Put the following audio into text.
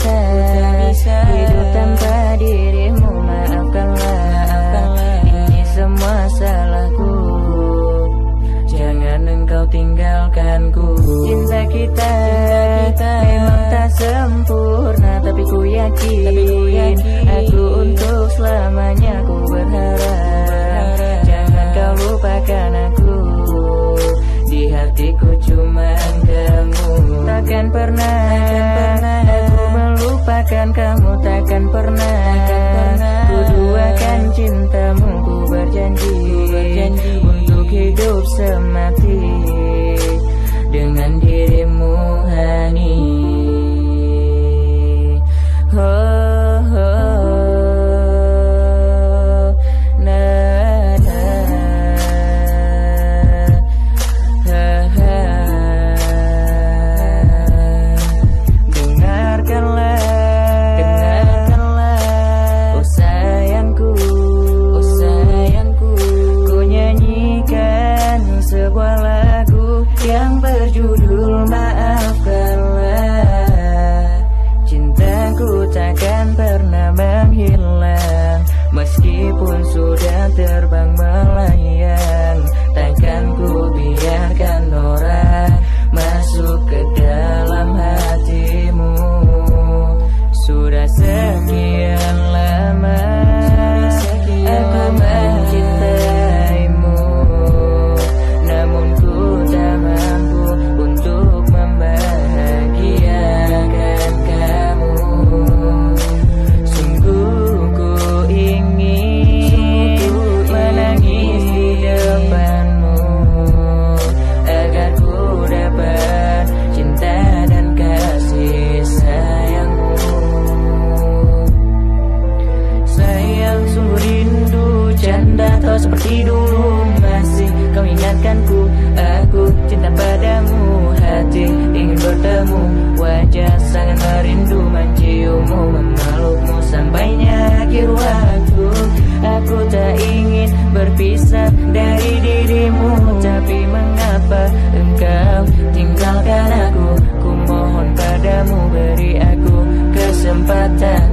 bisa. Hidup tanpa dirimu maafkanlah. Ini semua salahku. Jangan engkau tinggalkanku. Cinta kita. Memang tak sempurna tapi ku yakin. Aku untuk selamanya melupakan kamu takkan pernah. Ku duakan cintamu ku berjanji untuk hidup semati. Dengan dirimu berjudul Maafkanlah. Cintaku takkan pernah menghilang Meskipun sudah terbang melayang terpisah dari dirimu. Tapi mengapa engkau tinggalkan aku? Ku mohon padamu beri aku kesempatan.